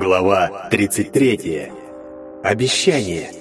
Глава 33. Обещание.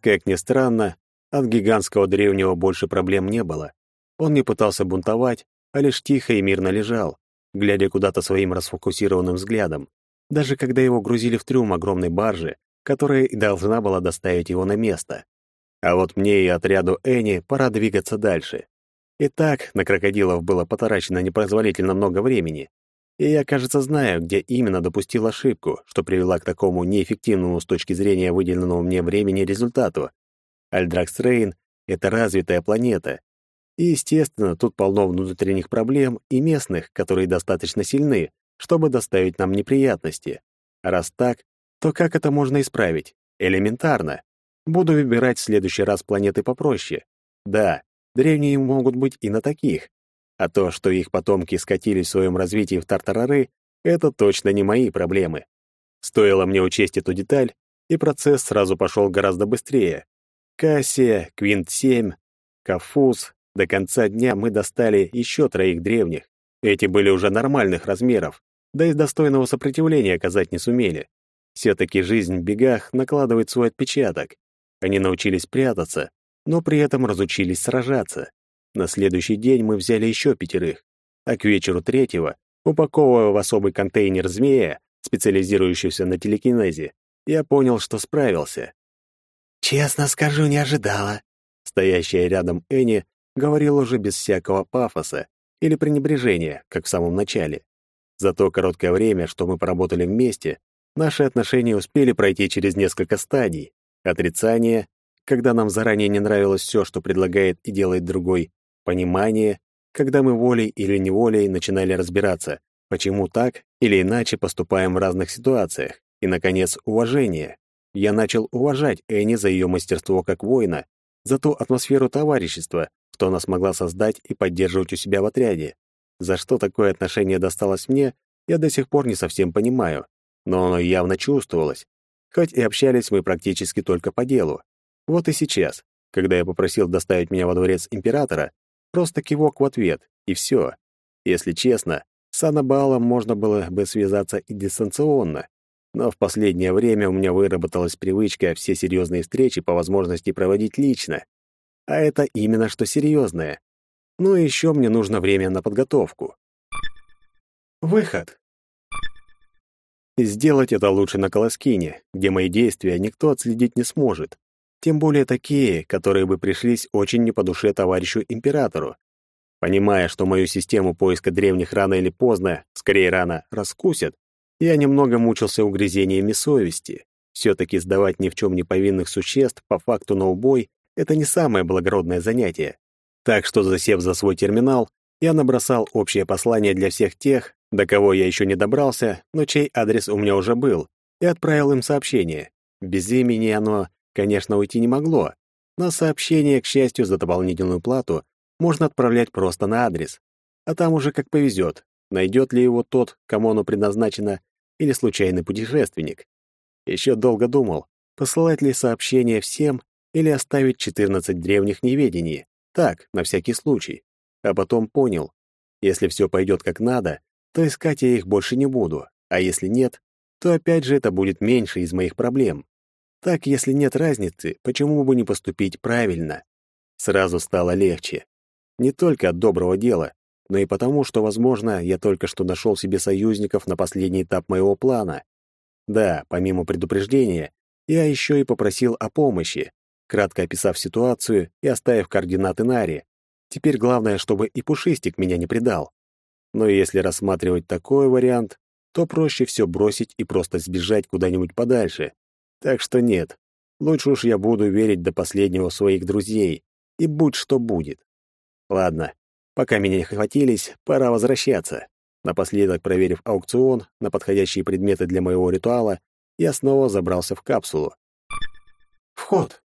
Как ни странно, от гигантского древнего больше проблем не было. Он не пытался бунтовать, а лишь тихо и мирно лежал, глядя куда-то своим расфокусированным взглядом, даже когда его грузили в трюм огромной баржи, которая и должна была доставить его на место. А вот мне и отряду Эни пора двигаться дальше. И так на крокодилов было потрачено непозволительно много времени. И я, кажется, знаю, где именно допустил ошибку, что привела к такому неэффективному с точки зрения выделенного мне времени результату. Альдраксрейн — это развитая планета. И, естественно, тут полно внутренних проблем и местных, которые достаточно сильны, чтобы доставить нам неприятности. раз так, то как это можно исправить? Элементарно. Буду выбирать в следующий раз планеты попроще. Да, древние могут быть и на таких. А то, что их потомки скатились в своем развитии в тартарары, это точно не мои проблемы. Стоило мне учесть эту деталь, и процесс сразу пошел гораздо быстрее. Кассия, Квинт-7, Кафуз. До конца дня мы достали еще троих древних. Эти были уже нормальных размеров, да и достойного сопротивления оказать не сумели. Все-таки жизнь в бегах накладывает свой отпечаток. Они научились прятаться, но при этом разучились сражаться. На следующий день мы взяли еще пятерых, а к вечеру третьего, упаковывая в особый контейнер змея, специализирующийся на телекинезе, я понял, что справился. «Честно скажу, не ожидала». Стоящая рядом Энни говорила уже без всякого пафоса или пренебрежения, как в самом начале. За то короткое время, что мы поработали вместе, наши отношения успели пройти через несколько стадий. Отрицание, когда нам заранее не нравилось все, что предлагает и делает другой. Понимание, когда мы волей или неволей начинали разбираться, почему так или иначе поступаем в разных ситуациях. И, наконец, уважение. Я начал уважать Энни за ее мастерство как воина, за ту атмосферу товарищества, что она смогла создать и поддерживать у себя в отряде. За что такое отношение досталось мне, я до сих пор не совсем понимаю, но оно явно чувствовалось. Хоть и общались мы практически только по делу. Вот и сейчас, когда я попросил доставить меня во дворец императора, просто кивок в ответ, и все. Если честно, с Анабалом можно было бы связаться и дистанционно, но в последнее время у меня выработалась привычка все серьезные встречи по возможности проводить лично. А это именно что серьезное. Ну и еще мне нужно время на подготовку. Выход. Сделать это лучше на Колоскине, где мои действия никто отследить не сможет. Тем более такие, которые бы пришлись очень не по душе товарищу императору. Понимая, что мою систему поиска древних рано или поздно, скорее рано, раскусят, я немного мучился угрызениями совести. Все-таки сдавать ни в чем не повинных существ по факту на убой — это не самое благородное занятие. Так что, засев за свой терминал, я набросал общее послание для всех тех, до кого я еще не добрался, но чей адрес у меня уже был, и отправил им сообщение. Без имени оно, конечно, уйти не могло, но сообщение, к счастью, за дополнительную плату можно отправлять просто на адрес. А там уже как повезет, найдет ли его тот, кому оно предназначено, или случайный путешественник. Еще долго думал, посылать ли сообщение всем или оставить 14 древних неведений. Так, на всякий случай. А потом понял, если все пойдет как надо, то искать я их больше не буду, а если нет, то опять же это будет меньше из моих проблем. Так, если нет разницы, почему бы не поступить правильно? Сразу стало легче. Не только от доброго дела, но и потому, что, возможно, я только что нашел себе союзников на последний этап моего плана. Да, помимо предупреждения, я еще и попросил о помощи, кратко описав ситуацию и оставив координаты Нари. Теперь главное, чтобы и Пушистик меня не предал. Но если рассматривать такой вариант, то проще все бросить и просто сбежать куда-нибудь подальше. Так что нет, лучше уж я буду верить до последнего своих друзей, и будь что будет. Ладно, пока меня не хватились, пора возвращаться. Напоследок, проверив аукцион на подходящие предметы для моего ритуала, я снова забрался в капсулу. Вход.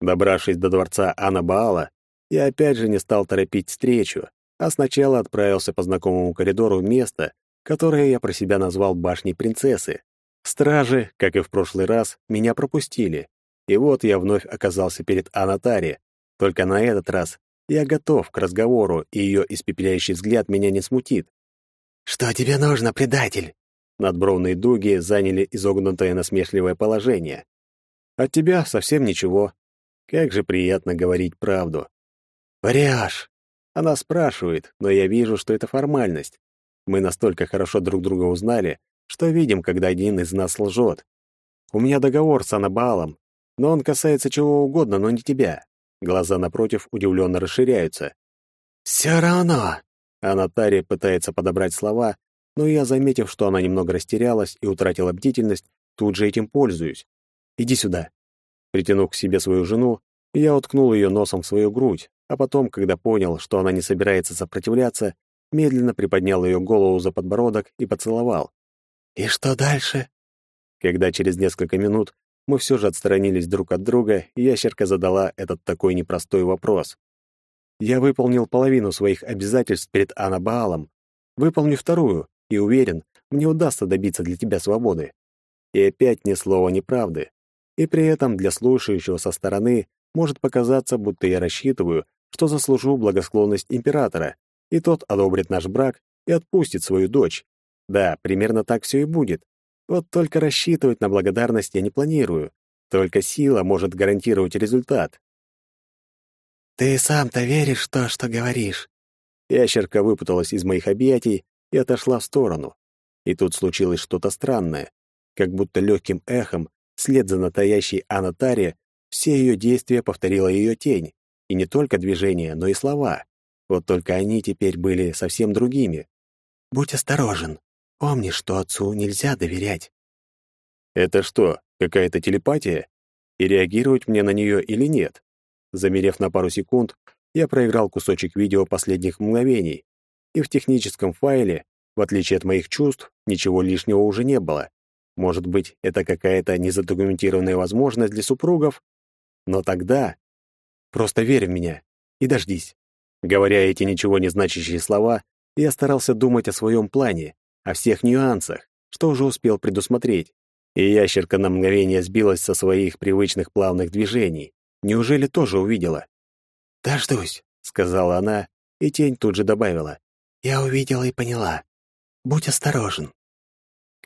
Добравшись до дворца Анабаала, я опять же не стал торопить встречу, а сначала отправился по знакомому коридору в место, которое я про себя назвал башней принцессы. Стражи, как и в прошлый раз, меня пропустили. И вот я вновь оказался перед Анатари. Только на этот раз я готов к разговору, и ее испепеляющий взгляд меня не смутит. «Что тебе нужно, предатель?» Надбровные дуги заняли изогнутое насмешливое положение. «От тебя совсем ничего. Как же приятно говорить правду». «Врешь!» Она спрашивает, но я вижу, что это формальность. Мы настолько хорошо друг друга узнали, что видим, когда один из нас лжет. У меня договор с Анабалом, но он касается чего угодно, но не тебя. Глаза напротив удивленно расширяются. «Все равно!» Анатария пытается подобрать слова, но я, заметив, что она немного растерялась и утратила бдительность, тут же этим пользуюсь. «Иди сюда». Притянув к себе свою жену, я уткнул ее носом в свою грудь, а потом, когда понял, что она не собирается сопротивляться, медленно приподнял ее голову за подбородок и поцеловал. «И что дальше?» Когда через несколько минут мы все же отстранились друг от друга, ящерка задала этот такой непростой вопрос. Я выполнил половину своих обязательств перед Анабаалом, выполню вторую, и уверен, мне удастся добиться для тебя свободы. И опять ни слова неправды. И при этом для слушающего со стороны может показаться, будто я рассчитываю, что заслужу благосклонность императора, и тот одобрит наш брак и отпустит свою дочь. Да, примерно так все и будет. Вот только рассчитывать на благодарность я не планирую. Только сила может гарантировать результат. «Ты сам-то веришь в то, что говоришь?» Ящерка выпуталась из моих объятий и отошла в сторону. И тут случилось что-то странное. Как будто легким эхом, вслед за настоящей Анатаре, все ее действия повторила ее тень. И не только движения, но и слова. Вот только они теперь были совсем другими. «Будь осторожен. Помни, что отцу нельзя доверять». Это что, какая-то телепатия? И реагировать мне на нее или нет? Замерев на пару секунд, я проиграл кусочек видео последних мгновений. И в техническом файле, в отличие от моих чувств, ничего лишнего уже не было. Может быть, это какая-то незадокументированная возможность для супругов? Но тогда... Просто верь в меня и дождись. Говоря эти ничего не значащие слова, я старался думать о своем плане, о всех нюансах, что уже успел предусмотреть. И ящерка на мгновение сбилась со своих привычных плавных движений. Неужели тоже увидела? «Дождусь», — сказала она, и тень тут же добавила. «Я увидела и поняла. Будь осторожен».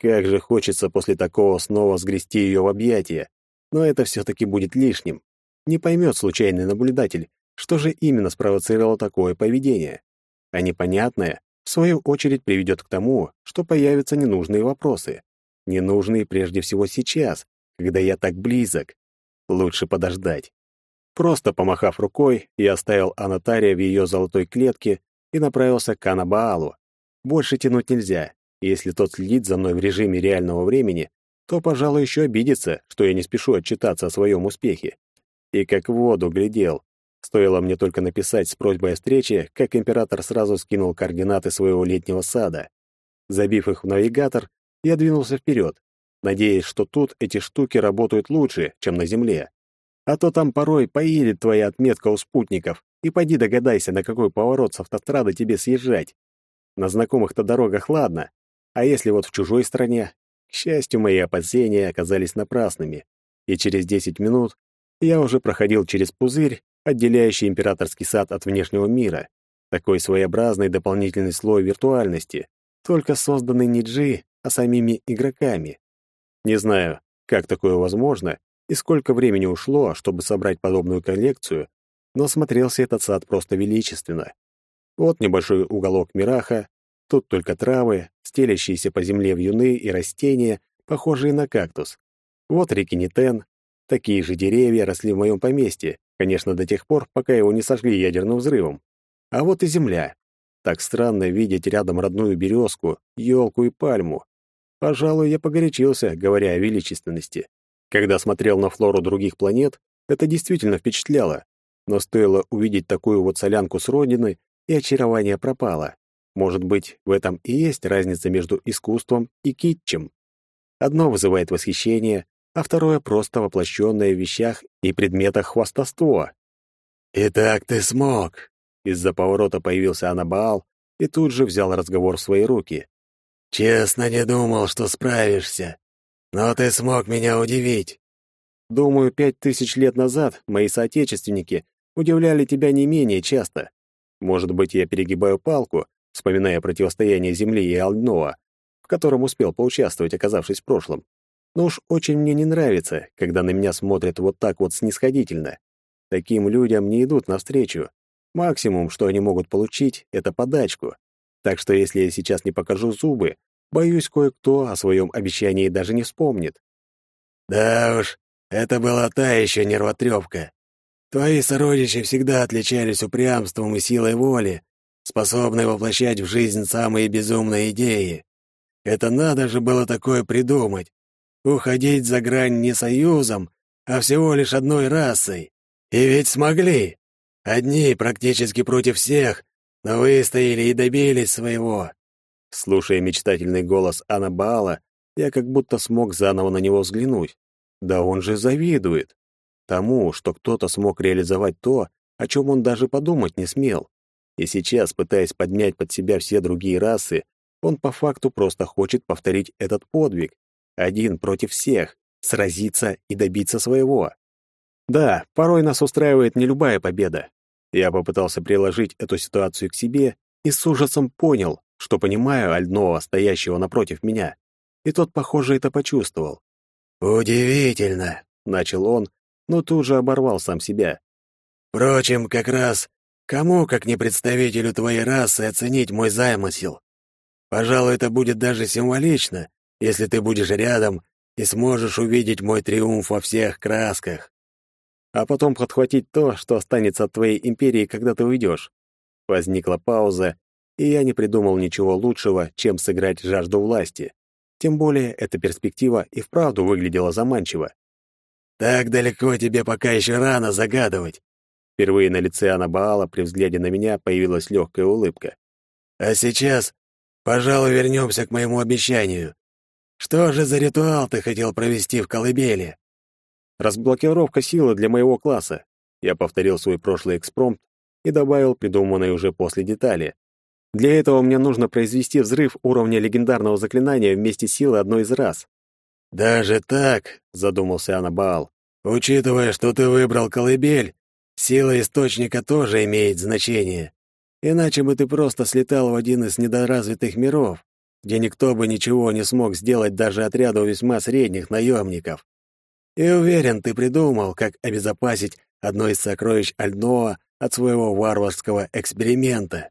Как же хочется после такого снова сгрести ее в объятия, но это все-таки будет лишним. Не поймет случайный наблюдатель, что же именно спровоцировало такое поведение. А непонятное, в свою очередь, приведет к тому, что появятся ненужные вопросы. Ненужные прежде всего сейчас, когда я так близок. Лучше подождать. Просто помахав рукой, я оставил Анатария в ее золотой клетке и направился к Анабаалу. Больше тянуть нельзя. Если тот следит за мной в режиме реального времени, то, пожалуй, еще обидится, что я не спешу отчитаться о своем успехе. И как в воду глядел. Стоило мне только написать с просьбой о встрече, как император сразу скинул координаты своего летнего сада. Забив их в навигатор, я двинулся вперед, надеясь, что тут эти штуки работают лучше, чем на Земле. А то там порой поедет твоя отметка у спутников, и пойди догадайся, на какой поворот с автострады тебе съезжать. На знакомых-то дорогах ладно, а если вот в чужой стране? К счастью, мои опасения оказались напрасными, и через 10 минут я уже проходил через пузырь, отделяющий императорский сад от внешнего мира. Такой своеобразный дополнительный слой виртуальности, только созданный не Джи, а самими игроками. Не знаю, как такое возможно и сколько времени ушло, чтобы собрать подобную коллекцию, но смотрелся этот сад просто величественно. Вот небольшой уголок Мираха, тут только травы, стелящиеся по земле вьюны и растения, похожие на кактус. Вот реки Нитен, такие же деревья росли в моем поместье, конечно, до тех пор, пока его не сожгли ядерным взрывом. А вот и земля. Так странно видеть рядом родную березку, елку и пальму. Пожалуй, я погорячился, говоря о величественности. Когда смотрел на флору других планет, это действительно впечатляло. Но стоило увидеть такую вот солянку с родины, и очарование пропало. Может быть, в этом и есть разница между искусством и китчем. Одно вызывает восхищение, а второе просто воплощенное в вещах и предметах хвастовство. «Итак ты смог!» Из-за поворота появился Анабаал и тут же взял разговор в свои руки. Честно не думал, что справишься. Но ты смог меня удивить. Думаю, пять тысяч лет назад мои соотечественники удивляли тебя не менее часто. Может быть, я перегибаю палку, вспоминая противостояние Земли и Алднова, в котором успел поучаствовать, оказавшись в прошлом. Но уж очень мне не нравится, когда на меня смотрят вот так вот снисходительно. Таким людям не идут навстречу. Максимум, что они могут получить, это подачку. Так что если я сейчас не покажу зубы, боюсь, кое-кто о своем обещании даже не вспомнит. Да уж, это была та еще нервотрепка. Твои сородичи всегда отличались упрямством и силой воли, способной воплощать в жизнь самые безумные идеи. Это надо же было такое придумать. Уходить за грань не союзом, а всего лишь одной расой. И ведь смогли. Одни практически против всех, но выстояли и добились своего. Слушая мечтательный голос Анабаала, я как будто смог заново на него взглянуть. Да он же завидует тому, что кто-то смог реализовать то, о чем он даже подумать не смел. И сейчас, пытаясь подмять под себя все другие расы, он по факту просто хочет повторить этот подвиг. Один против всех, сразиться и добиться своего. Да, порой нас устраивает не любая победа. Я попытался приложить эту ситуацию к себе и с ужасом понял, что понимаю Альднова, стоящего напротив меня. И тот, похоже, это почувствовал. «Удивительно», — начал он, но тут же оборвал сам себя. «Впрочем, как раз кому, как не представителю твоей расы, оценить мой замысел? Пожалуй, это будет даже символично, если ты будешь рядом и сможешь увидеть мой триумф во всех красках. А потом подхватить то, что останется от твоей империи, когда ты уйдешь». Возникла пауза, и я не придумал ничего лучшего, чем сыграть жажду власти. Тем более эта перспектива и вправду выглядела заманчиво. «Так далеко тебе пока еще рано загадывать». Впервые на лице Анабаала при взгляде на меня появилась легкая улыбка. «А сейчас, пожалуй, вернемся к моему обещанию. Что же за ритуал ты хотел провести в колыбели?» «Разблокировка силы для моего класса». Я повторил свой прошлый экспромт и добавил придуманные уже после детали. Для этого мне нужно произвести взрыв уровня легендарного заклинания вместе силы одной из раз. «Даже так?» — задумался Анабаал. «Учитывая, что ты выбрал колыбель, сила источника тоже имеет значение. Иначе бы ты просто слетал в один из недоразвитых миров, где никто бы ничего не смог сделать даже отряду весьма средних наемников. И уверен, ты придумал, как обезопасить одно из сокровищ Альноа от своего варварского эксперимента.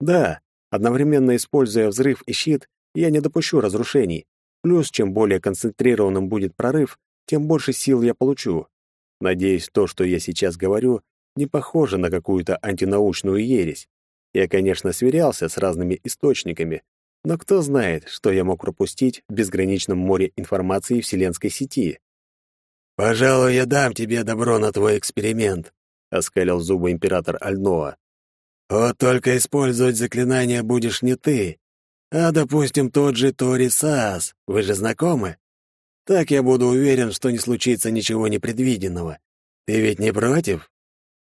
Да, одновременно используя взрыв и щит, я не допущу разрушений. Плюс, чем более концентрированным будет прорыв, тем больше сил я получу. Надеюсь, то, что я сейчас говорю, не похоже на какую-то антинаучную ересь. Я, конечно, сверялся с разными источниками, но кто знает, что я мог пропустить в безграничном море информации вселенской сети. «Пожалуй, я дам тебе добро на твой эксперимент», — оскалил зубы император Альноа. Вот только использовать заклинание будешь не ты, а, допустим, тот же Тори Саас. Вы же знакомы? Так я буду уверен, что не случится ничего непредвиденного. Ты ведь не против?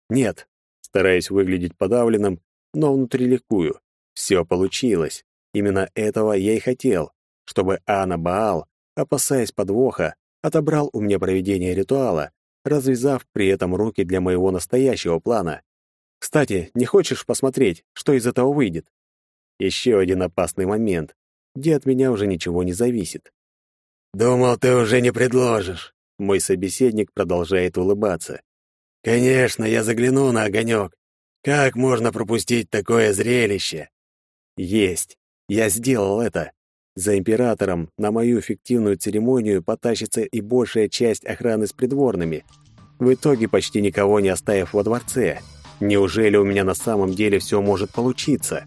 Нет. Стараюсь выглядеть подавленным, но внутри ликую. Все получилось. Именно этого я и хотел, чтобы Анна Баал, опасаясь подвоха, отобрал у меня проведение ритуала, развязав при этом руки для моего настоящего плана. Кстати, не хочешь посмотреть, что из этого выйдет? Еще один опасный момент, где от меня уже ничего не зависит. «Думал, ты уже не предложишь». Мой собеседник продолжает улыбаться. «Конечно, я загляну на огонек. Как можно пропустить такое зрелище?» «Есть. Я сделал это. За императором на мою фиктивную церемонию потащится и большая часть охраны с придворными. В итоге почти никого не оставив во дворце. Неужели у меня на самом деле все может получиться?»